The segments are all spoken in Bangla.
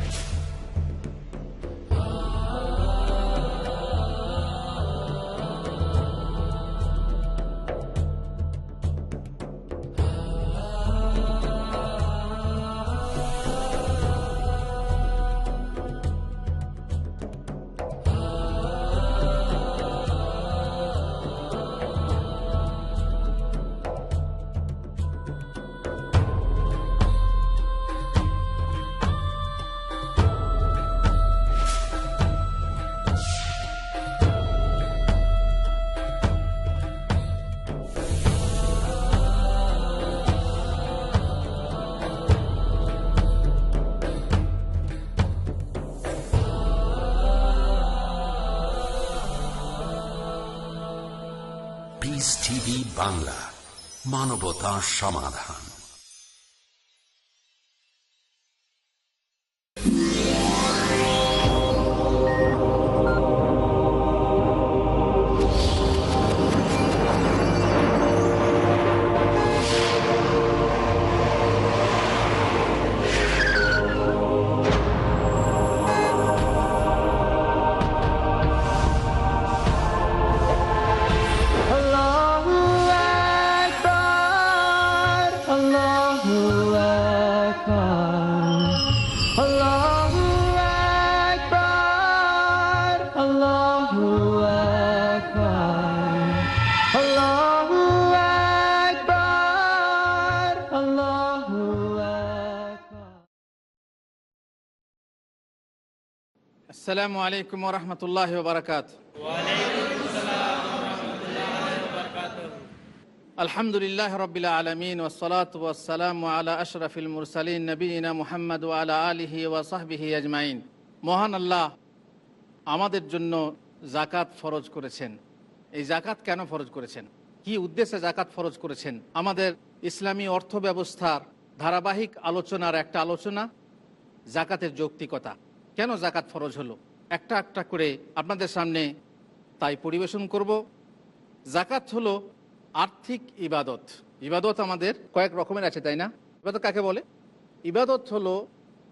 you মানবতা সমাধান। আসসালামু আলাইকুম রহমতুল্লাহ বারকাত আলহামদুলিল্লাহ রবিল আলমিন ওসলাত ওসালাম আলা আশরফিল মুরসালিন নবীনা মুহাম্মদ আলা আলিহি ওয়াসাহবিহি আজমাইন। মহান আল্লাহ আমাদের জন্য জাকাত ফরজ করেছেন। এই জাকাত কেন ফরজ করেছেন? কি উদ্দেশ্যে জাকাত ফরজ করেছেন? আমাদের ইসলামী অর্থ ব্যবস্থার ধারাবাহিক আলোচনার একটা আলোচনা জাকাতের যৌক্তিকতা। কেন জাকাত ফরজ হলো? একটা একটা করে আপনাদের সামনে তাই পরিবেশন করব। জাকাত হলো আর্থিক ইবাদত। ইবাদত আমাদের কয়েক রকমের আছে, তাই না? ইবাদত কাকে বলে? ইবাদত হলো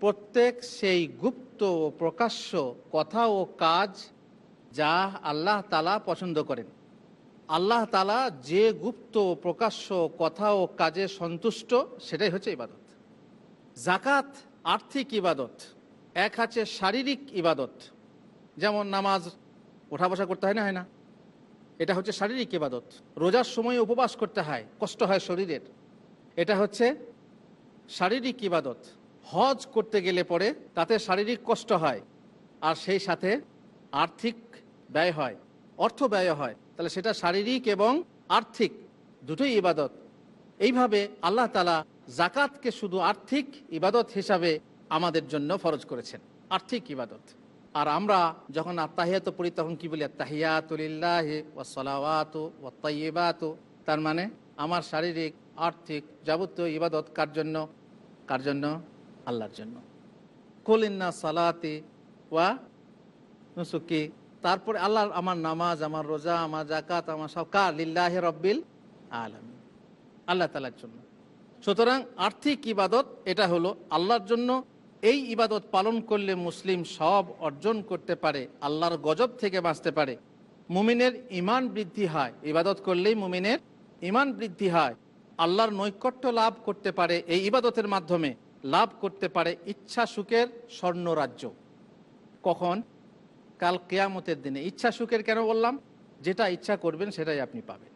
প্রত্যেক সেই গুপ্ত ও প্রকাশ্য কথা ও কাজ যা আল্লাহ তালা পছন্দ করেন। আল্লাহ তালা যে গুপ্ত প্রকাশ্য কথা ও কাজে সন্তুষ্ট, সেটাই হচ্ছে ইবাদত। জাকাত আর্থিক ইবাদত, এক আছে শারীরিক ইবাদত। যেমন নামাজ ওঠা বসা করতে হয় না হয় না। এটা হচ্ছে শারীরিক ইবাদত। রোজার সময় উপবাস করতে হয়, কষ্ট হয় শরীরের। এটা হচ্ছে শারীরিক ইবাদত। হজ করতে গেলে পরে তাতে শারীরিক কষ্ট হয়, আর সেই সাথে আর্থিক ব্যয় হয়, অর্থ ব্যয় হয়। তাহলে সেটা শারীরিক এবং আর্থিক দুটোই ইবাদত। এইভাবে আল্লাহ তালা জাকাতকে শুধু আর্থিক ইবাদত হিসাবে আমাদের জন্য ফরজ করেছেন। আর্থিক ইবাদত। আর আমরা যখন আত্মাহিয়াত পড়ি, তখন কি বলি? আত্মাহিয়াতুলিল্লাহ ওয়াসালাওয়াত ওয়াত্তাইবাত তার মানে আমার শারীরিক, আর্থিক যাবতীয় ইবাদত কার জন্য? কার জন্য? আল্লাহর জন্য। কুলিন্না সালাতি ওয়া নুসুকি। তারপরে আল্লাহ আমার নামাজ, আমার রোজা, আমার জাকাত আমার সব কার? লিল্লাহ রব্বিল আলম আল্লাহ তালার জন্য। সুতরাং আর্থিক ইবাদত এটা হলো আল্লাহর জন্য এই ইবাদত পালন করলে মুসলিম সব অর্জন করতে পারে, আল্লাহর গজব থেকে বাঁচতে পারে। মুমিনের ইমান বৃদ্ধি হয়, ইবাদত করলেই মুমিনের ইমান বৃদ্ধি হয়। আল্লাহর নৈকট্য লাভ করতে পারে এই ইবাদতের মাধ্যমে, লাভ করতে পারে ইচ্ছা সুখের স্বর্ণ রাজ্য। কখন? কাল কেয়ামতের দিনে। ইচ্ছা সুখের কেন বললাম? যেটা ইচ্ছা করবেন সেটাই আপনি পাবেন।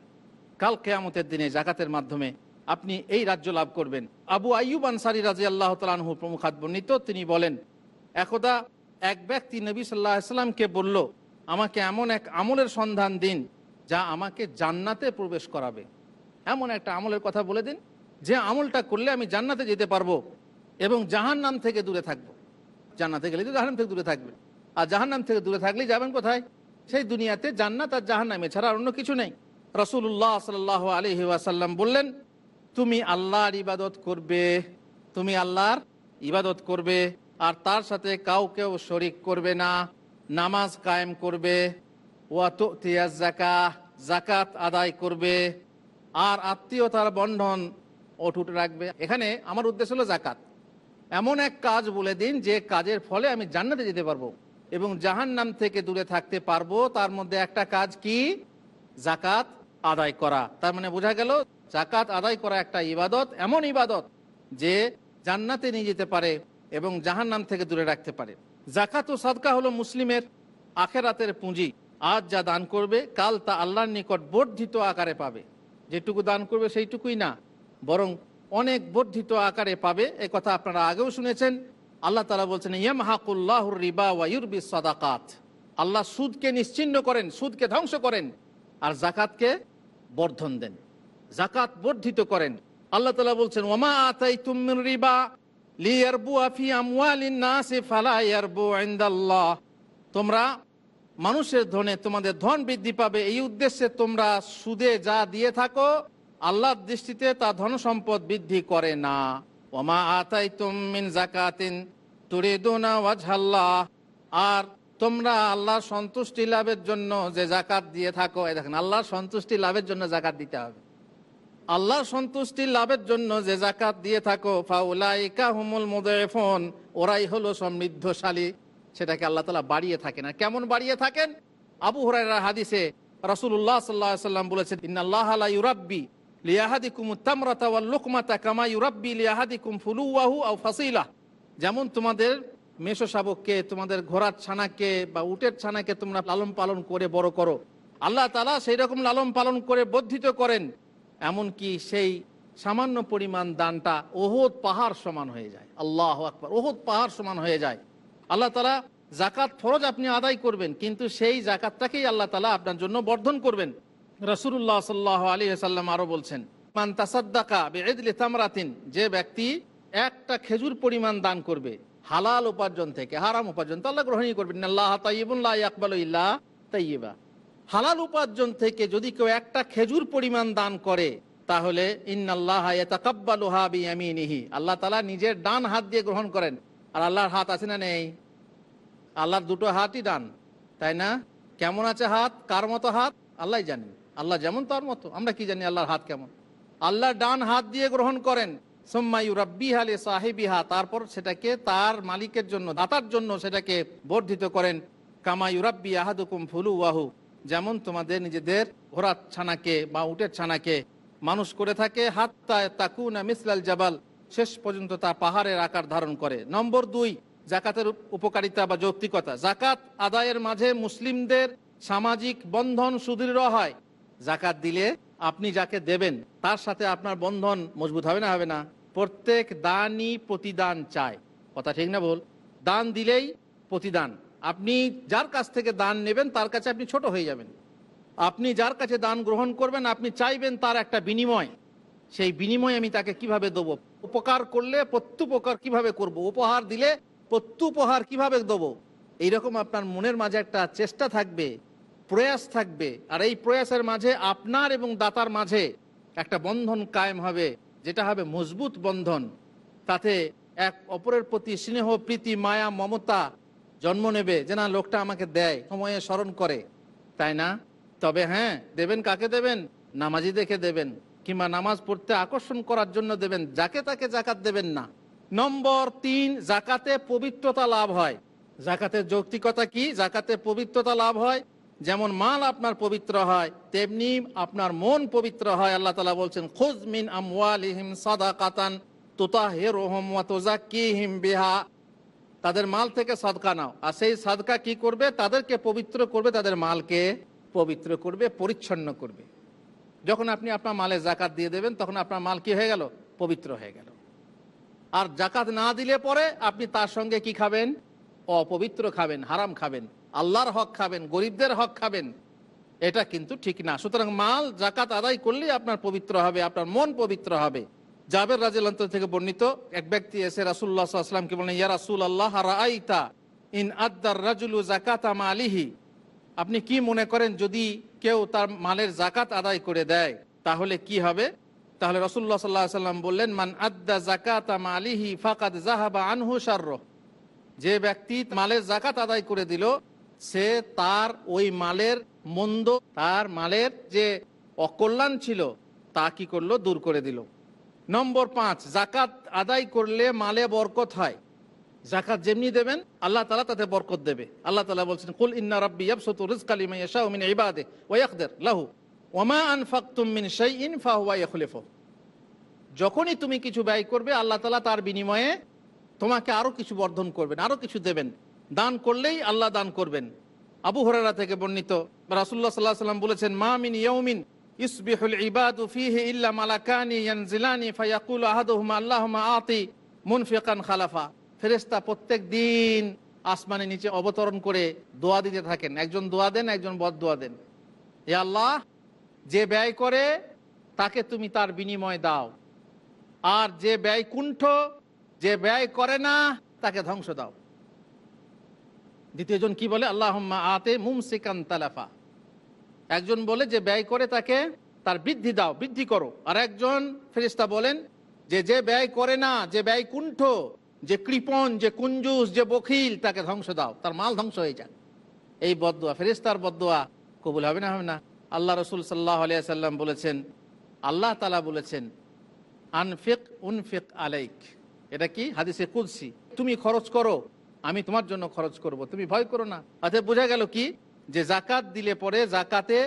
কাল কেয়ামতের দিনে জাকাতের মাধ্যমে আপনি এই রাজ্য লাভ করবেন। আবু আইয়ুব আনসারি রাজি আল্লাহ তালাহু প্রমুখাত বর্ণিত তিনি বলেন, একদা এক ব্যক্তি নবী সাল্লাহ ইসলামকে বলল, আমাকে এমন এক আমলের সন্ধান দিন, যা আমাকে জান্নাতে প্রবেশ করাবে। এমন একটা আমলের কথা বলে দিন, যে আমলটা করলে আমি জান্নাতে যেতে পারব এবং জাহান নাম থেকে দূরে থাকব। জান্নাতে গেলে তো জাহান্নাম থেকে দূরে থাকবে। আর জাহান্নাম থেকে দূরে থাকলেই যাবেন কোথায়? সেই দুনিয়াতে জান্নাত আর জাহান্নামে ছাড়া অন্য কিছু নেই। রসুল্লাহ সাল আলহি ওয়াসাল্লাম বললেন তুমি আল্লাহর ইবাদত করবে, তুমি আল্লাহর ইবাদত করবে, আর তার সাথে কাউকেও শরিক করবে না, নামাজ কায়েম করবে ওয়াতো জাকা জাকাত আদায় করবে, আর আত্মীয়তার বন্ধন অটুট রাখবে। এখানে আমার উদ্দেশ্য হলো জাকাত এমন এক কাজ বলে দিন, যে কাজের ফলে আমি জান্নাতে যেতে পারব এবং জাহান নাম থেকে দূরে থাকতে পারব। তার মধ্যে একটা কাজ কি? জাকাত আদায় করা। তার মানে বোঝা গেল জাকাত আদায় করা একটা ইবাদত, এমন ইবাদত যে জান্নাতে নিয়ে যেতে পারে এবং জাহান নাম থেকে দূরে রাখতে পারে। জাকাত ও সাদকা হলো মুসলিমের আখেরাতের পুঁজি। আজ যা দান করবে, কাল তা আল্লাহর নিকট বর্ধিত আকারে পাবে। যেটুকু দান করবে সেইটুকুই না, বরং অনেক বর্ধিত আকারে পাবে। এ কথা আপনারা আগেও শুনেছেন। আল্লাহ তালা বলছেন ইয়াম হাকুল্লাহুর রিবা ওয়ায়ুরবি সদাকাত। আল্লাহ সুদকে নিশ্চিন্ন করেন, সুদকে ধ্বংস করেন, আর জাকাতকে বর্ধন দেন। জাকাত বর্ধিত করেন। আল্লাহ তালা বলছেন ওমা আতাই তুমিন রিবা তোমরা মানুষের ধনে তোমাদের ধন বৃদ্ধি পাবে। এই উদ্দেশ্যে তোমরা সুদে যা দিয়ে থাকো, আল্লাহর দৃষ্টিতে তা ধন সম্পদ বৃদ্ধি করে না। ওমা আতাই তুমিন জাকাতিন তুরিদুনা ওয়াজহাল্লাহ। আর তোমরা আল্লাহর সন্তুষ্টি লাভের জন্য যে জাকাত দিয়ে থাকো দেখেন, আল্লাহর সন্তুষ্টি লাভের জন্য জাকাত দিতে হবে। আল্লাহর সন্তুষ্টি লাভের জন্য যে জাকাত দিয়ে থাকো, ফাউলাইকা হুমুল মুদাইফুন ওরাই হলো সমৃদ্ধশালী। সেটাকে আল্লাহ তালা বাড়িয়ে থাকে না কেমন বাড়িয়ে থাকেন? আবু হরাইরা হাদিসে রাসূলুল্লাহ সাল্লাল্লাহু সাল্লাম বলেছেন, ইন্নাল্লাহ লা ইউরাব্বি লিয়াহাদিকুম তামরাতা ওয়াল লুকমাতা কামা ইউরাব্বি লিয়াহাদিকুম ফুলুওয়াহু আও ফাসিলা। যেমন তোমাদের মেষো শাবককে, তোমাদের ঘোড়ার ছানাকে বা উটের ছানাকে তোমরা লালন পালন করে বড় করো। আল্লাহ তালা সেই রকম লালন পালন করে বর্ধিত করেন। এমনকি সেই সামান্য পরিমাণ দানটা ওহদ পাহাড় সমান হয়ে যায়। আল্লাহ আকবর। ওহদ পাহাড় সমান হয়ে যায়। আল্লাহ তালা জাকাত ফরজ আপনি আদায় করবেন, কিন্তু সেই জাকাতটাকেই আল্লাহ তালা আপনার জন্য বর্ধন করবেন। রসুল্লাহ সাল্লাহ আলী সাল্লাম আরও বলছেন, মান তাসাদ্দাকা বেদলি যে ব্যক্তি একটা খেজুর পরিমাণ দান করবে, হালাল উপার্জন থেকে, হারাম উপার্জন তো আল্লাহ গ্রহণই করবেন। আল্লাহ তাইবুল্লাহ আকবাল ইল্লাহ তাইবা হালাল উপার্জন থেকে যদি কেউ একটা খেজুর পরিমাণ দান করে, তাহলে আল্লাহ তালা নিজের ডান হাত দিয়ে গ্রহণ করেন, আর আল্লাহর হাত আছে না নেই? আল্লাহর দুটো হাতই ডান তাই না? কেমন আছে হাত? কার মতো হাত? আল্লাহ জানেন। আল্লাহ যেমন তার মতো, আমরা কি জানি আল্লাহর হাত কেমন? আল্লাহ ডান হাত দিয়ে গ্রহণ করেন হালে তারপর সেটাকে তার মালিকের জন্য, দাতার জন্য সেটাকে বর্ধিত করেন, কামায়ু রাব্বি আহাদুকুম ফুলু ওয়াহু যেমন তোমাদের নিজেদের ঘোড়ার ছানাকে বা উটের ছানাকে মানুষ করে থাকে হাত্তায় তাকুনা মিসলাল জাবাল, শেষ পর্যন্ত তা পাহাড়ের আকার ধারণ করে। নম্বর দুই, জাকাতের উপকারিতা বা যৌক্তিকতা। জাকাত আদায়ের মাঝে মুসলিমদের সামাজিক বন্ধন সুদৃঢ় হয়। জাকাত দিলে আপনি যাকে দেবেন, তার সাথে আপনার বন্ধন মজবুত হবে না হবে না। প্রত্যেক দানই প্রতিদান চায়। কথা ঠিক না বল দান দিলেই প্রতিদান। আপনি যার কাছ থেকে দান নেবেন, তার কাছে আপনি ছোট হয়ে যাবেন। আপনি যার কাছে দান গ্রহণ করবেন, আপনি চাইবেন তার একটা বিনিময়। সেই বিনিময় আমি তাকে কীভাবে দেবো? উপকার করলে প্রত্যুপকার কীভাবে করব? উপহার দিলে প্রত্যুপহার কীভাবে দেবো? এইরকম আপনার মনের মাঝে একটা চেষ্টা থাকবে, প্রয়াস থাকবে। আর এই প্রয়াসের মাঝে আপনার এবং দাতার মাঝে একটা বন্ধন কায়েম হবে, যেটা হবে মজবুত বন্ধন। তাতে এক অপরের প্রতি স্নেহ, প্রীতি, মায়া, মমতা জন্ম নেবে যে না, লোকটা আমাকে দেয়, সময়ে স্মরণ করে। তাই না? তবে হ্যাঁ দেবেন কাকে দেবেন? নামাজি দেখে দেবেন, কিংবা নামাজ পড়তে আকর্ষণ করার জন্য দেবেন, যাকে তাকে জাকাত দেবেন না। নম্বর তিন, জাকাতে পবিত্রতা লাভ হয়। জাকাতের যৌক্তিকতা কি? জাকাতে পবিত্রতা লাভ হয়। যেমন মাল আপনার পবিত্র হয়, তেমনি আপনার মন পবিত্র হয়। আল্লাহ তালা বলছেন খুজ মিন সাদা কাতান তুতাহিরুহুম ওয়া তুজাক্কিহিম বিহা। তাদের মাল থেকে সাদকা নাও। আর সেই সাদকা কি করবে? তাদেরকে পবিত্র করবে, তাদের মালকে পবিত্র করবে, পরিচ্ছন্ন করবে। যখন আপনি আপনার মালে জাকাত দিয়ে দেবেন, তখন আপনার মাল কি হয়ে গেল? পবিত্র হয়ে গেল। আর জাকাত না দিলে পরে আপনি তার সঙ্গে কি খাবেন? অপবিত্র খাবেন, হারাম খাবেন। আল্লাহর হক খাবেন, গরিবদের হক খাবেন। এটা কিন্তু ঠিক না। সুতরাং মাল জাকাত আদায় করলেই আপনার পবিত্র হবে, আপনার মন পবিত্র হবে। জাবের রাজিল থেকে বর্ণিত এক ব্যক্তি এসে রাসুল্লাহ আসলামকে বলেন ইয়া রাসুল আল্লাহ রাইতা ইন আদার রাজুলু জাকাত আলিহি আপনি কি মনে করেন যদি কেউ তার মালের জাকাত আদায় করে দেয়, তাহলে কি হবে? তাহলে রসুল্লাহ সাল্লাহ সাল্লাম বললেন, মান আদা জাকাত আলিহি ফাকাদ জাহাবা আনহু সার্র যে ব্যক্তি মালের জাকাত আদায় করে দিল, সে তার ওই মালের মন্দ, তার মালের যে অকল্যাণ ছিল, তা কি করল? দূর করে দিল। নম্বর পাঁচ, জাকাত আদায় করলে মালে বরকত হয়। জাকাত যেমনি দেবেন, আল্লাহ তালা তাতে বরকত দেবে। আল্লাহ তালা বলছেন, কুল ইন্না রব্বি ইয়াবসুতু রিজকালি মান ইয়াশাউ মিন ইবাদে ওয়া ইয়াকদির লাহু ওমা আনফাকতুম মিন শাইইন ফাহুয়া ইয়াখলিফু যখনই তুমি কিছু ব্যয় করবে, আল্লাহ তালা তার বিনিময়ে তোমাকে আরও কিছু বর্ধন করবেন, আরও কিছু দেবেন। দান করলেই আল্লাহ দান করবেন। আবু হরারা থেকে বর্ণিত রাসুল্লাহ সাল্লাহ সাল্লাম বলেছেন, মা মিন ইয়ৌমিন ইসবিহুল ইবাদু ফিহি ইল্লা মালাকানি ইয়ানজিলানি ফায়াকুল আহাদুহুমা আল্লাহুমা আতি মুনফিকান খালাফা। ফেরেশতা প্রত্যেক দিন আসমানের নিচে অবতরণ করে দোয়া দিতে থাকেন। একজন দোয়া দেন, একজন বদ দোয়া দেন। এ আল্লাহ, যে ব্যয় করে তাকে তুমি তার বিনিময় দাও। আর যে ব্যয় কুণ্ঠ, যে ব্যয় করে না, তাকে ধ্বংস দাও। দ্বিতীয়জন কি বলে? আল্লাহ আতে মুমসিকান তালাফা। একজন বলে যে ব্যয় করে তাকে তার বৃদ্ধি দাও, বৃদ্ধি করো। আর একজন ফেরিস্তা বলেন যে যে ব্যয় করে না, যে ব্যয় কুণ্ঠ, যে কৃপন যে কুঞ্জুস, যে বখিল, তাকে ধ্বংস দাও। তার মাল ধ্বংস হয়ে যাক। এই বদুয়া ফেরিস্তার বদুয়া কবুল হবে না হবে না? আল্লাহ রসুল সাল্লাহ আলিয়া সাল্লাম বলেছেন, আল্লাহ তালা বলেছেন, আনফিক উনফিক আলাইক। এটা কি? হাদিসে কুলসি তুমি খরচ করো, আমি তোমার জন্য খরচ করব। তুমি ভয় করো না। অর্থাৎ বোঝা গেল কি? যে জাকাত দিলে পরে জাকাতে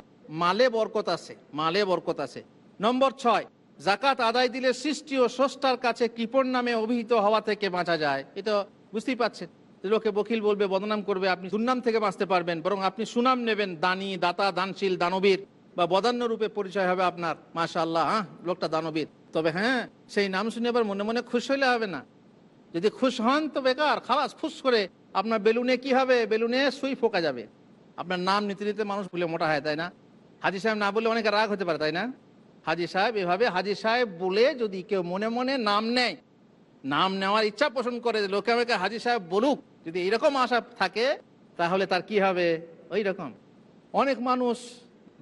মালে বরকত আছে, মালে বরকত আছে। নম্বর ছয় জাকাত আদায় দিলে সৃষ্টি ও স্রষ্টার কাছে কৃপণ নামে অভিহিত হওয়া থেকে বাঁচা যায়। এটা বুঝতেই পারছেন? লোকে বকিল বলবে, বদনাম করবে, আপনি দুর্নাম থেকে বাঁচতে পারবেন, বরং আপনি সুনাম নেবেন দানি, দাতা, দানশীল, দানবীর, বা বদান্য রূপে পরিচয় হবে আপনার। মাশা আল্লাহ হ্যাঁ লোকটা দানবীর। তবে হ্যাঁ সেই নাম শুনে আবার মনে মনে খুশ হইলে হবে না। যদি খুশ হন তো বেকার, খালাস, ফুস করে আপনার বেলুনে কি হবে? বেলুনে সুই ফোকা যাবে। আপনার নাম নিতে নিতে মানুষ ভুলে মোটা হয়, তাই না? হাজি সাহেব না বলে অনেকে রাগ হতে পারে, তাই না? হাজি সাহেব এভাবে, হাজি সাহেব বলে যদি কেউ মনে মনে নাম নেয়, নাম নেওয়ার ইচ্ছা পোষণ করে লোকে আমাকে হাজি সাহেব বলুক, যদি এইরকম আশা থাকে, তাহলে তার কি হবে? ওই রকম। অনেক মানুষ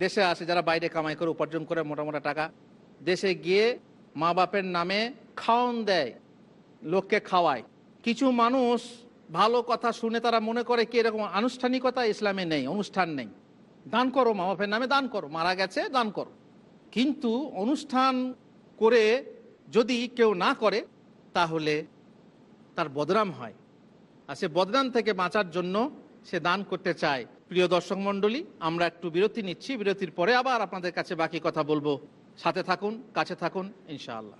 দেশে আসে যারা বাইরে কামাই করে, উপার্জন করে মোটা মোটা টাকা। দেশে গিয়ে মা বাপের নামে খাওয়ন দেয়, লোককে খাওয়ায়। কিছু মানুষ ভালো কথা শুনে তারা মনে করে কি এরকম আনুষ্ঠানিকতা ইসলামে নেই, অনুষ্ঠান নেই। দান করো মা বাপের নামে দান করো, মারা গেছে, দান করো। কিন্তু অনুষ্ঠান করে যদি কেউ না করে, তাহলে তার বদনাম হয়। আর সে বদনাম থেকে বাঁচার জন্য সে দান করতে চায়। প্রিয় দর্শক মণ্ডলী, আমরা একটু বিরতি নিচ্ছি। বিরতির পরে আবার আপনাদের কাছে বাকি কথা বলব। সাথে থাকুন, কাছে থাকুন, ইনশাআল্লাহ.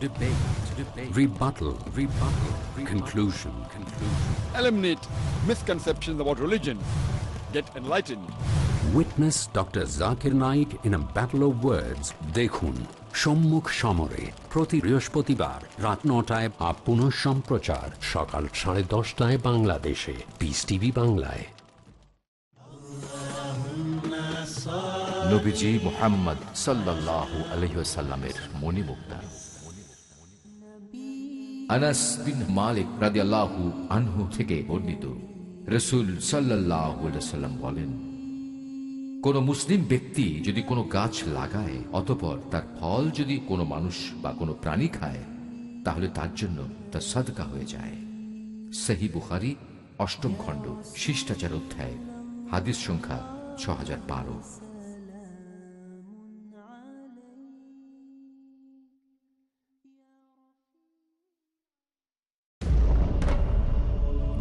Debate. Debate. Rebuttal. Rebuttal. Conclusion. Conclusion. Eliminate misconceptions about religion. Get enlightened. Witness Dr. Zakir Naik in a battle of words. দেখুন সম্মুখ সমরে প্রতি বৃহস্পতিবার রাত নটায় আপ পুনঃ সম্প্রচার সকাল সাড়ে দশটায় বাংলাদেশে পিস টিভি বাংলায় নবীজি মোহাম্মদ সাল্লাল্লাহু আলহিসাল্লামের মণিমুক্তা আনাস বিন মালিক আনহু থেকে বর্ণিত রসুল সাল্লাম বলেন, কোন মুসলিম ব্যক্তি যদি কোনো গাছ লাগায় অতপর তার ফল যদি কোনো মানুষ বা কোনো প্রাণী খায়, তাহলে তার জন্য তা সদকা হয়ে যায়। সহি বুখারি, অষ্টম খণ্ড, শিষ্টাচার অধ্যায়, হাদিস সংখ্যা ছ হাজার বারো।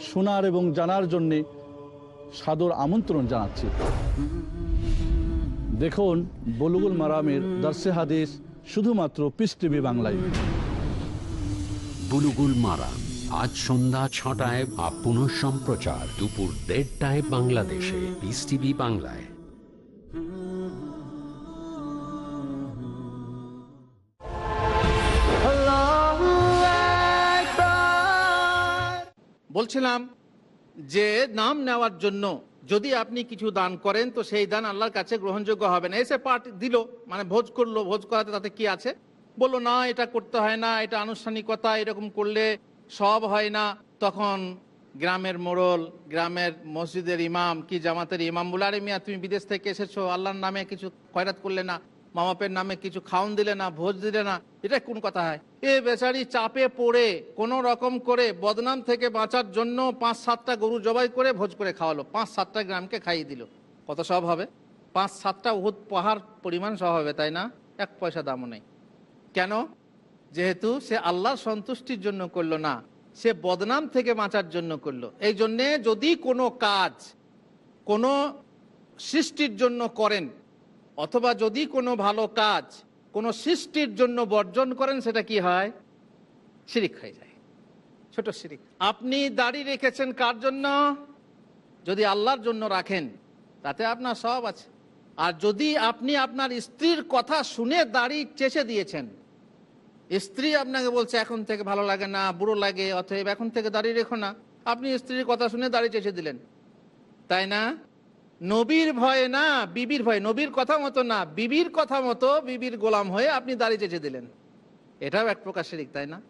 শোনার এবং জানার জন্যে সাদর আমন্ত্রণ জানাচ্ছি। দেখুন, বলুগুল মারামের দার্সে হাদিস শুধুমাত্র পিস টিভি বাংলায়। বুলুগুল মারাম, আজ সন্ধ্যা ছটায় আপন সম্প্রচার দুপুর দেড়টায় বাংলাদেশে পিস টিভি বাংলায়। বলছিলাম যে নাম নেওয়ার জন্য যদি আপনি কিছু দান করেন, তো সেই দান আল্লাহর কাছে গ্রহণযোগ্য হবে না। এসে পাঠ দিল মানে ভোজ করল, ভোজ করাতে তাতে কি আছে? বলল, না, এটা করতে হয় না, এটা আনুষ্ঠানিকতা, এরকম করলে সব হয় না। তখন গ্রামের মোড়ল, গ্রামের মসজিদের ইমাম, কি জামাতের ইমাম, বলে, আরে মিয়া, তুমি বিদেশ থেকে এসেছ, আল্লাহর নামে কিছু খয়রাত করলে না। মামাপের নামে কিছু খাওন দিলে না, ভোজ দিলে না, এটা কোন কথা হয়? এ বেচারি চাপে পড়ে, কোন রকম করে বদনাম থেকে বাঁচার জন্য পাঁচ সাতটা গরু জবাই করে ভোজ করে খাওয়ালো, পাঁচ সাতটা গ্রামকে খাইয়ে দিল। কত সব হবে? পাঁচ সাতটা উহুদ পাহাড় পরিমাণ সব হবে, তাই না? এক পয়সা দামও নেই। কেন? যেহেতু সে আল্লাহর সন্তুষ্টির জন্য করল না, সে বদনাম থেকে বাঁচার জন্য করল। এই জন্যে যদি কোনো কাজ কোনো সৃষ্টির জন্য করেন অথবা যদি কোনো ভালো কাজ কোনো সৃষ্টির জন্য বর্জন করেন, সেটা কি হয়? শিরিক হয়ে যায়। ছোট শিরিক। আপনি দাড়ি রেখেছেন কার জন্য? যদি আল্লাহর জন্য রাখেন, তাতে আপনার সব আছে। আর যদি আপনি আপনার স্ত্রীর কথা শুনে দাড়ি চেষে দিয়েছেন, স্ত্রী আপনাকে বলছে, এখন থেকে ভালো লাগে না, বুড়ো লাগে, অতএব এখন থেকে দাঁড়িয়ে রেখো না। আপনি স্ত্রীর কথা শুনে দাঁড়িয়ে চেষে দিলেন। তাই না? নবীর ভয়ে না, বিবির ভয়ে। নবীর কথা মতো না, বিবির কথা মতো বিবির গোলাম হয়ে আপনি দাঁড়িয়ে চেঁচে দিলেন। এটাও এক প্রকার শিরিক, তাই না?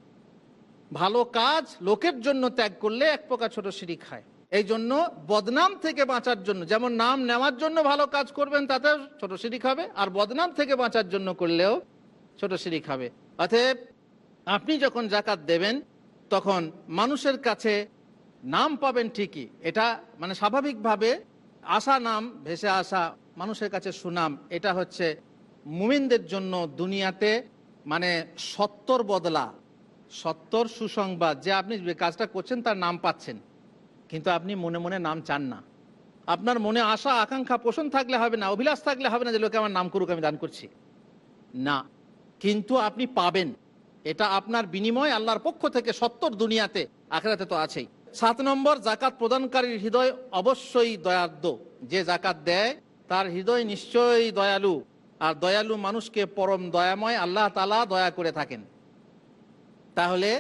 ভালো কাজ লোকের জন্য ত্যাগ করলে এক প্রকার ছোট শিরিক খায় এই জন্য বদনাম থেকে বাঁচার জন্য, যেমন নাম নেওয়ার জন্য ভালো কাজ করবেন তাতে ছোট শিরিক হবে। আর বদনাম থেকে বাঁচার জন্য করলেও ছোট শিরিক হবে। অতএব আপনি যখন জাকাত দেবেন, তখন মানুষের কাছে নাম পাবেন ঠিকই। এটা মানে স্বাভাবিকভাবে আসা নাম, ভেসে আসা মানুষের কাছে সুনাম, এটা হচ্ছে মুমিনদের জন্য দুনিয়াতে মানে সত্তর বদলা, সত্তর সুসংবাদ। যে আপনি যে কাজটা করছেন তার নাম পাচ্ছেন, কিন্তু আপনি মনে মনে নাম চান না। আপনার মনে আশা, আকাঙ্ক্ষা পোষণ থাকলে হবে না, অভিলাষ থাকলে হবে না যে লোকে আমার নাম করুক, আমি দান করছি। না, কিন্তু আপনি পাবেন। এটা আপনার বিনিময়, আল্লাহর পক্ষ থেকে সত্তর দুনিয়াতে, আখেরাতে তো আছেই। সাত নম্বর, জাকাত প্রদানকারীর হৃদয় অবশ্যই দয়ার্দ যে জাকাত দেয়, তার হৃদয় নিশ্চয়ই দয়ালু। আর দয়ালু মানুষকে পরম দয়াময়, আল্লাহ তালা দয়া করে থাকেন। তাহলে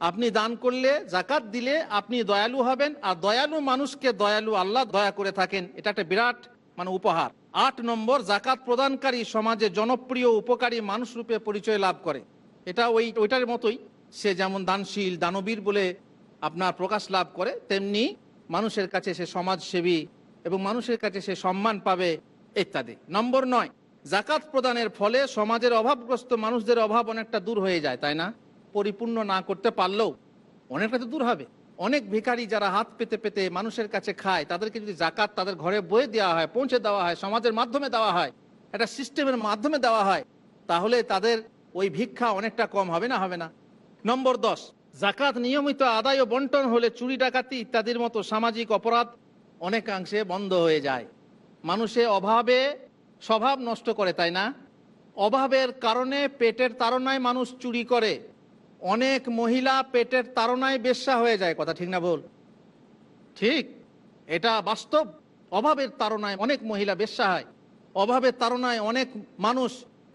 আপনি দান করলে, জাকাত দিলে আপনি দয়ালু হবেন, আর দয়ালু মানুষকে দয়ালু আল্লাহ দয়া করে থাকেন। এটা একটা বিরাট মানে উপহার। আট নম্বর, জাকাত প্রদানকারী সমাজে জনপ্রিয়, উপকারী মানুষ রূপে পরিচয় লাভ করে। এটা ওই, ওইটার মতোই। সে যেমন দানশীল, দানবীর বলে আপনার প্রকাশ লাভ করে, তেমনি মানুষের কাছে সে সমাজসেবী এবং মানুষের কাছে সে সম্মান পাবে, ইত্যাদি। নম্বর নয়, জাকাত প্রদানের ফলে সমাজের অভাবগ্রস্ত মানুষদের অভাব অনেকটা দূর হয়ে যায়, তাই না? পরিপূর্ণ না করতে পারলেও অনেকটা তো দূর হবে। অনেক ভিখারি যারা হাত পেতে পেতে মানুষের কাছে খায়, তাদেরকে যদি জাকাত তাদের ঘরে বয়ে দেওয়া হয়, পৌঁছে দেওয়া হয়, সমাজের মাধ্যমে দেওয়া হয়, একটা সিস্টেমের মাধ্যমে দেওয়া হয়, তাহলে তাদের ওই ভিক্ষা অনেকটা কম হবে না হবে না? নম্বর দশ জাকাত নিয়মিত আদায় ও বন্টন হলে চুরি, ডাকাতি ইত্যাদির মতো সামাজিক অপরাধ অনেকাংশে বন্ধ হয়ে যায়। মানুষে অভাবে স্বভাব নষ্ট করে, তাই না? অভাবের কারণে পেটের তাড়নায় মানুষ চুরি করে। অনেক মহিলা পেটের তাড়নায় বেশ্যা হয়ে যায়, কথা ঠিক না বল ঠিক, এটা বাস্তব। অভাবের তাড়নায় অনেক মহিলা বেশ্যা হয়। অভাবের তাড়নায় অনেক মানুষ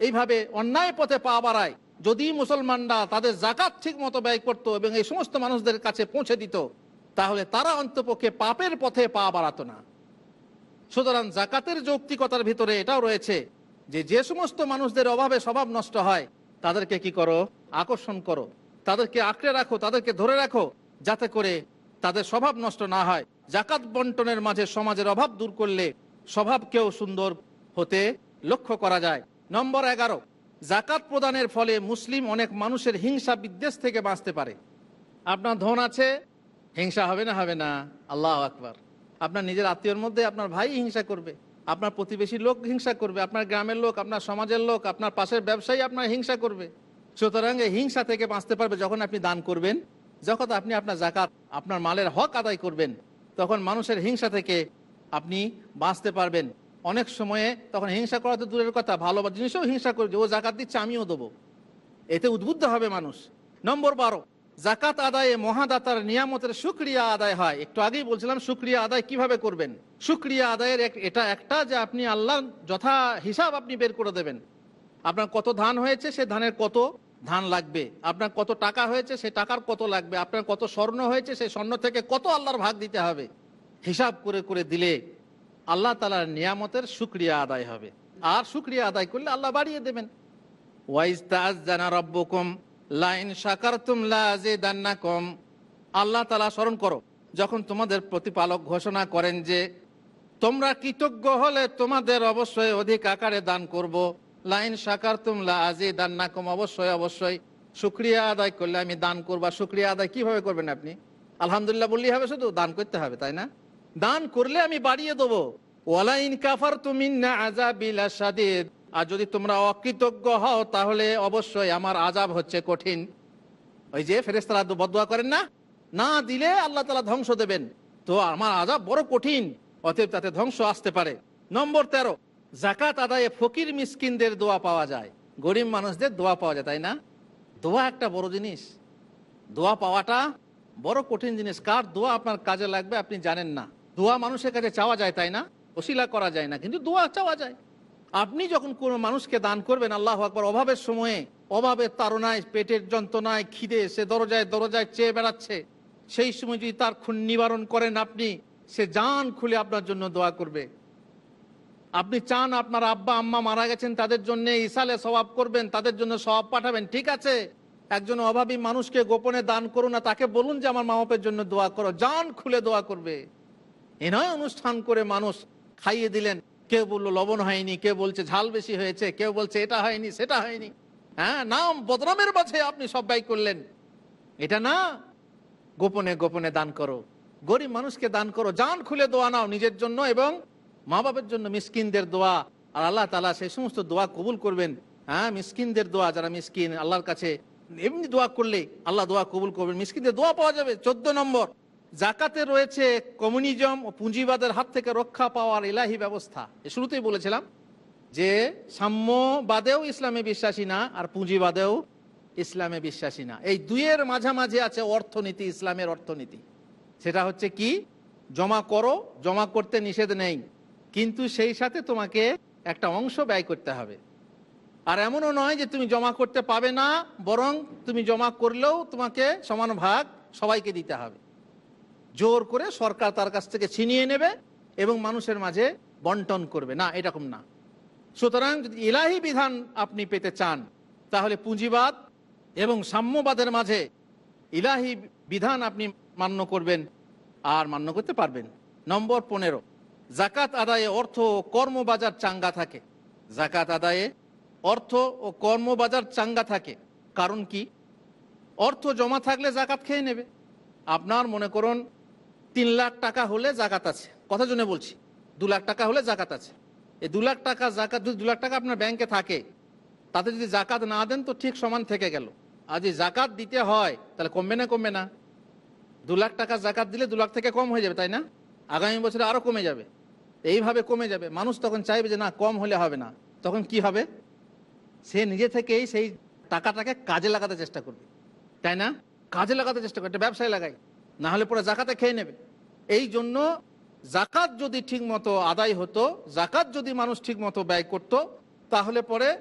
এইভাবে অন্যায় পথে পা বাড়ায়। যদি মুসলমানরা তাদের জাকাত ঠিক মতো ব্যয় করতো এবং এই সমস্ত মানুষদের কাছে পৌঁছে দিত, তাহলে তারা অন্তপক্ষে পাপের পথে পা বাড়াতো না। সুতরাং জাকাতের যৌক্তিকতার ভিতরে এটাও রয়েছে যে যে সমস্ত মানুষদের অভাবে স্বভাব নষ্ট হয়, তাদেরকে কি করো? আকর্ষণ করো। তাদেরকে আঁকড়ে রাখো, তাদেরকে ধরে রাখো, যাতে করে তাদের স্বভাব নষ্ট না হয়। জাকাত বন্টনের মাঝে সমাজের অভাব দূর করলে স্বভাবকেও সুন্দর হতে লক্ষ্য করা যায়। নম্বর এগারো জাকাত প্রদানের ফলে মুসলিম অনেক মানুষের হিংসা বিদ্বেষ থেকে বাঁচতে পারে। আপনার ধন আছে, হিংসা হবে না হবে না। আল্লাহ আকবার। আপনার নিজের আত্মীয়র মধ্যে আপনার ভাই হিংসা করবে, আপনার প্রতিবেশী লোক হিংসা করবে, আপনার গ্রামের লোক, আপনার সমাজের লোক, আপনার পাশের ব্যবসায়ী আপনার হিংসা করবে। সুতরাং এই হিংসা থেকে বাঁচতে পারবে যখন আপনি দান করবেন, যখন আপনি আপনার জাকাত, আপনার মালের হক আদায় করবেন, তখন মানুষের হিংসা থেকে আপনি বাঁচতে পারবেন। অনেক সময়ে তখন হিংসা করা তো দূরের কথা, ভালো জিনিসও হিংসা করবে ও জাকাত দিচ্ছে, আমিও দেবো। এতে উদ্বুদ্ধ হবে মানুষ। নম্বর বারো, জাকাত আদায়ে মহাদাতার নিয়ামতের সুক্রিয়া আদায় হয়। একটু আগেই বলছিলাম সুক্রিয়া আদায় কীভাবে করবেন? সুক্রিয়া আদায়ের এটা একটা যে, আপনি আল্লাহ যথা হিসাব আপনি বের করে দেবেন। আপনার কত ধান হয়েছে, সে ধানের কত ধান লাগবে। আপনার কত টাকা হয়েছে, সে টাকার কত লাগবে। আপনার কত স্বর্ণ হয়েছে সেই স্বর্ণ থেকে কত আল্লাহর ভাগ দিতে হবে। হিসাব করে করে দিলে আল্লাহ তালার নিয়ামতের সুক্রিয়া আদায় হবে। আর সুক্রিয়া আদায় করলে আল্লাহ বাড়িয়ে দেবেন। ওয়াইস্তাজ জানা রব্বকুম, লাইন শাকারতুম লাজিদান্নাকুম আল্লাহ তালা স্মরণ করো, যখন তোমাদের প্রতিপালক ঘোষণা করেন যে, তোমরা কৃতজ্ঞ হলে তোমাদের অবশ্যই অধিক আকারে দান করব। লাইন শাকারতুম লাজিদান্নাকুম অবশ্যই অবশ্যই শুক্রিয়া আদায় করলে আমি দান করব। আর শুক্রিয়া আদায় কীভাবে করবেন আপনি? আলহামদুলিল্লাহ বললেই হবে শুধু, দান করতে হবে, তাই না? দান করলে আমি বাড়িয়ে দেবো। ওয়ালাইন কাফার তুমি আজাবিলা সাদিদ আর যদি তোমরা অকৃতজ্ঞ হও, তাহলে অবশ্যই আমার আজাব হচ্ছে কঠিন। ওই যে ফেরেস্তারা বদুয়া করেন না? না দিলে আল্লাহ তালা ধ্বংস দেবেন। তো আমার আজাব বড় কঠিন, অতএব তাতে ধ্বংস আসতে পারে। নম্বর তেরো জাকাত আদায়ে ফকির মিসকিনদের দোয়া পাওয়া যায়। গরিব মানুষদের দোয়া পাওয়া যায়, তাই না? দোয়া একটা বড় জিনিস। দোয়া পাওয়াটা বড় কঠিন জিনিস। কার দোয়া আপনার কাজে লাগবে আপনি জানেন না। দোয়া মানুষের কাছে চাওয়া যায়, তাই না? ওসিলা করা যায় না, কিন্তু দোয়া চাওয়া যায়। আপনি যখন কোনো মানুষকে দান করবেন, আল্লাহ আকবর, অভাবের সময়ে, অভাবের তাড়নায়, পেটের যন্ত্রণায়, খিদে সে দরজায় দরজায় চেয়ে বেড়াচ্ছে, সেই সময় যদি তার খুন নিবারণ করেন আপনি, সে জান খুলে আপনার জন্য দোয়া করবে। আপনি চান আপনার আব্বা, আম্মা মারা গেছেন, তাদের জন্য ইসালে স্বভাব করবেন, তাদের জন্য স্বভাব পাঠাবেন, ঠিক আছে? একজন অভাবী মানুষকে গোপনে দান করুন না, তাকে বলুন যে আমার মা বাপের জন্য দোয়া করো, জান খুলে দোয়া করবে। এ অনুষ্ঠান করে মানুষ খাইয়ে দিলেন। কেউ বলল, লবণ হয়নি। কেউ বলছে, ঝাল বেশি হয়েছে। কেউ বলছে, এটা হয়নি, সেটা হয়নি। হ্যাঁ নাম বদনামের মাঝে আপনি সব ব্যয় করলেন। এটা না? গোপনে গোপনে দান করো। গরিব মানুষকে দান করো। জান খুলে দোয়া নাও নিজের জন্য এবং মা বাবার জন্য মিসকিনদের দোয়া। আর আল্লাহ তালা সেই সমস্ত দোয়া কবুল করবেন। হ্যাঁ মিসকিনদের দোয়া, যারা মিসকিন, আল্লাহর কাছে, এমনি দোয়া করলে আল্লাহ দোয়া কবুল করবেন। মিসকিনদের দোয়া পাওয়া যাবে। চোদ্দ নম্বর। জাকাতে রয়েছে কমিউনিজম ও পুঁজিবাদের হাত থেকে রক্ষা পাওয়ার এলাহি ব্যবস্থা। শুরুতেই বলেছিলাম যে সাম্যবাদেও ইসলামে বিশ্বাসী না আর পুঁজিবাদেও ইসলামে বিশ্বাসী না। এই দুইয়ের মাঝামাঝি আছে অর্থনীতি, ইসলামের অর্থনীতি। সেটা হচ্ছে কি? জমা করো, জমা করতে নিষেধ নেই, কিন্তু সেই সাথে তোমাকে একটা অংশ ব্যয় করতে হবে। আর এমনও নয় যে তুমি জমা করতে পাবে না, বরং তুমি জমা করলেও তোমাকে সমান ভাগ সবাইকে দিতে হবে। জোর করে সরকার তার কাছ থেকে ছিনিয়ে নেবে এবং মানুষের মাঝে বন্টন করবে। না, এরকম না। সুতরাং যদি ইলাহি বিধান আপনি পেতে চান, তাহলে পুঁজিবাদ এবং সাম্যবাদের মাঝে ইলাহি বিধান আপনি মান্য করবেন আর মান্য করতে পারবেন। নম্বর পনেরো জাকাত আদায়ে অর্থ ও কর্মবাজার চাঙ্গা থাকে। জাকাত আদায়ে অর্থ ও কর্মবাজার চাঙ্গা থাকে। কারণ কি? অর্থ জমা থাকলে জাকাত খেয়ে নেবে। আপনার মনে করুন তিন লাখ টাকা হলে জাকাত আছে। কথা জন্য বলছি। দু লাখ টাকা হলে জাকাত আছে। এই দু লাখ টাকা জাকাত, যদি দু লাখ টাকা আপনার ব্যাংকে থাকে, তাতে যদি জাকাত না দেন তো ঠিক সমান থেকে গেল। আর যদি জাকাত দিতে হয়, তাহলে কমবে না কমবে না। দু লাখ টাকা জাকাত দিলে দু লাখ থেকে কম হয়ে যাবে, তাই না? আগামী বছরে আরও কমে যাবে। এইভাবে কমে যাবে। মানুষ তখন চাইবে যে, না, কম হলে হবে না। তখন কি হবে? সে নিজে থেকেই সেই টাকাটাকে কাজে লাগাতে চেষ্টা করবে। তাই না? কাজে লাগাতে চেষ্টা করবে। একটা ব্যবসায় লাগাই। না হলে পরে জাকাতে খেয়ে নেবে। এই জন্য জাকাত যদি ঠিক মতো আদায় হতো জাকাত যদি মানুষ ঠিক মতো ব্যয় করত, তাহলে পরে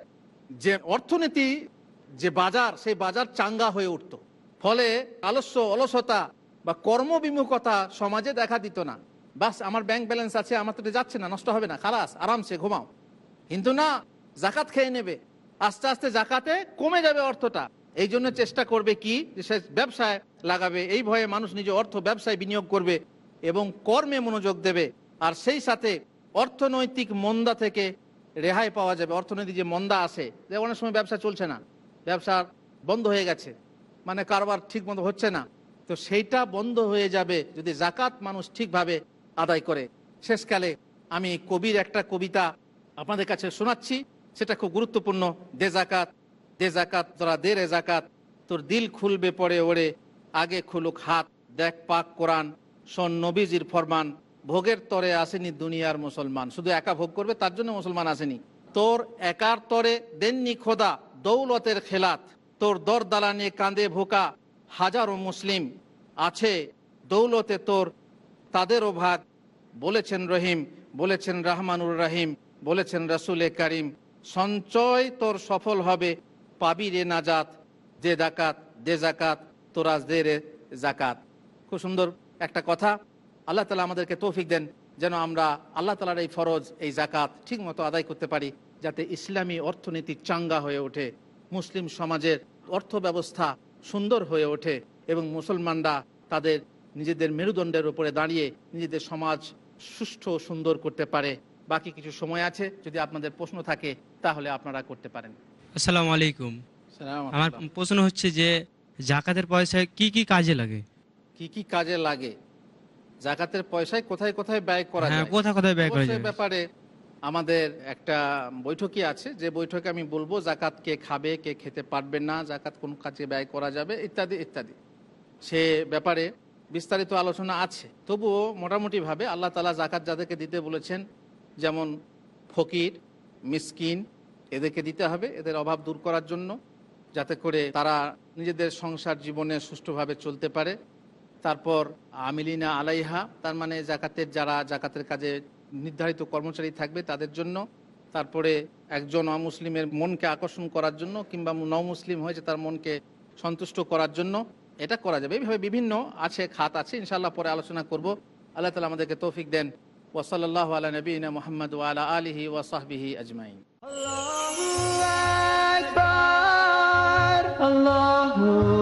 যে অর্থনীতি, যে বাজার, সেই বাজার চাঙ্গা হয়ে উঠত। ফলে আলস্য, অলসতা বা কর্মবিমুখতা সমাজে দেখা দিত না। বাস, আমার ব্যাংক ব্যালেন্স আছে, আমার তো যাচ্ছে না, নষ্ট হবে না, খালাস, আরামসে ঘুমাও। কিন্তু না জাকাত খেয়ে নেবে। আস্তে আস্তে জাকাতে কমে যাবে অর্থটা। এই জন্য চেষ্টা করবে কি? সে ব্যবসায় লাগাবে। এই ভয়ে মানুষ নিজ অর্থ ব্যবসায় বিনিয়োগ করবে এবং কর্মে মনোযোগ দেবে। আর সেই সাথে অর্থনৈতিক মন্দা থেকে রেহাই পাওয়া যাবে। অর্থনৈতিক যে মন্দা আসে যে অনেক সময় ব্যবসা চলছে না। ব্যবসা বন্ধ হয়ে গেছে। মানে কারবার ঠিক মতো হচ্ছে না। তো সেইটা বন্ধ হয়ে যাবে যদি জাকাত মানুষ ঠিকভাবে আদায় করে। শেষকালে আমি কবির একটা কবিতা আপনাদের কাছে শোনাচ্ছি। সেটা খুব গুরুত্বপূর্ণ। দে জাকাত দে জাকাত তোরা দে রে জাকাত তোর দিল খুলবে পরে ওরে, আগে খুলুক হাত, দেখ পাক কোরআন, শোন নবীজির ফরমান, ভোগের তরে আসেনি দুনিয়ার মুসলমান। শুধু একা ভোগ করবে, তার জন্য মুসলমান আসেনি। তোর একার তরে দেননি খোদা, দৌলতের খেলাত। তোর দর দালানে কাঁদে ভোকা, হাজারো মুসলিম আছে, দৌলতে তোর তাদেরও ভাগ। বলেছেন রহিম, বলেছেন রাহমানুর রাহিম, বলেছেন রাসুলে কারিম, সঞ্চয় তোর সফল হবে পাবি রে নাজাত। যে জাকাত দে জাকাত তোরাজ দে রে জাকাত খুব সুন্দর একটা কথা। আল্লাহ তালা আমাদেরকে তৌফিক দেন যেন আমরা আল্লাহ তালার এই ফরজ, এই জাকাত ঠিক মতো আদায় করতে পারি, যাতে ইসলামী অর্থনীতি চাঙ্গা হয়ে ওঠে, মুসলিম সমাজের অর্থ ব্যবস্থা সুন্দর হয়ে ওঠে এবং মুসলমানরা তাদের নিজেদের মেরুদণ্ডের উপরে দাঁড়িয়ে নিজেদের সমাজ সুষ্ঠু সুন্দর করতে পারে। বাকি কিছু সময় আছে, যদি আপনাদের প্রশ্ন থাকে, তাহলে আপনারা করতে পারেন। আসসালামু আলাইকুম। সালাম আমার প্রশ্ন হচ্ছে যে জাকাতের পয়সা কি কি কাজে লাগে? কি কি কাজে লাগে? জাকাতের পয়সায় কোথায় কোথায় ব্যয় করা হ্যাঁ যায়? কোথায় কোথায় ব্যয় করা যায়? ব্যাপারে আমাদের একটা বৈঠকই আছে। যে বৈঠকে আমি বলব জাকাত কে খাবে কে খেতে পারবে না জাকাত কোন কাজে ব্যয় করা যাবে ইত্যাদি ইত্যাদি। সে ব্যাপারে বিস্তারিত আলোচনা আছে। তবুও মোটামুটিভাবে আল্লাহ তালা জাকাত যাদেরকে দিতে বলেছেন যেমন ফকির মিসকিন এদেরকে দিতে হবে, এদের অভাব দূর করার জন্য, যাতে করে তারা নিজেদের সংসার জীবনে সুষ্ঠুভাবে চলতে পারে। তারপর, আমিলিনা আলাইহা, তার মানে জাকাতের যারা জাকাতের কাজে নির্ধারিত কর্মচারী থাকবে তাদের জন্য। তারপরে একজন অমুসলিমের মনকে আকর্ষণ করার জন্য কিংবা ন মুসলিম হয়েছে তার মনকে সন্তুষ্ট করার জন্য। এটা করা যাবে। এইভাবে বিভিন্ন আছে, খাত আছে। ইনশাল্লাহ পরে আলোচনা করব। আল্লাহ তালা আমাদেরকে তৌফিক দেন। ওসলাল্লাহ আলা নবীনা মোহাম্মদ ওয়ালা আলিহি ওয়াসাহবিহি আজমাইন। Allahu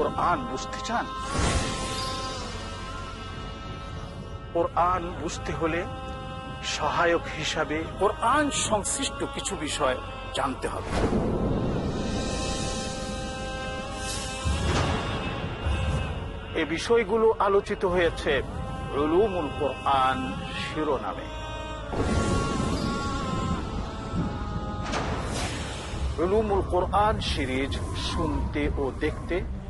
কোরআন বুঝতে চান? কোরআন বুঝতে হলে সহায়ক হিসাবে কোরআন সংশ্লিষ্ট কিছু বিষয় জানতে হবে। এ বিষয়গুলো আলোচিত হয়েছে রুলুমুল কোরআন শিরোনামে। রুলুমুল কোরআন সিরিজ শুনতে ও দেখতে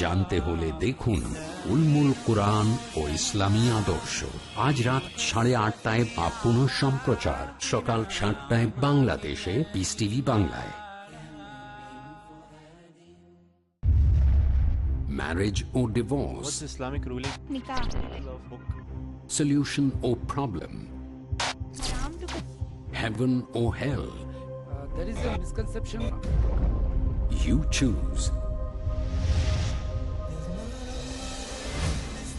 জানতে হলে দেখুন উলমুল কোরআন ও ইসলামী আদর্শ আজ রাত সাড়ে আটটায় বা পুনঃ সম্প্রচার সকাল সাতটায় বাংলাদেশে পিস টিভি বাংলায় marriage or divorce, Islamic ruling? solution or problem, heaven or hell. there is a misconception. You choose.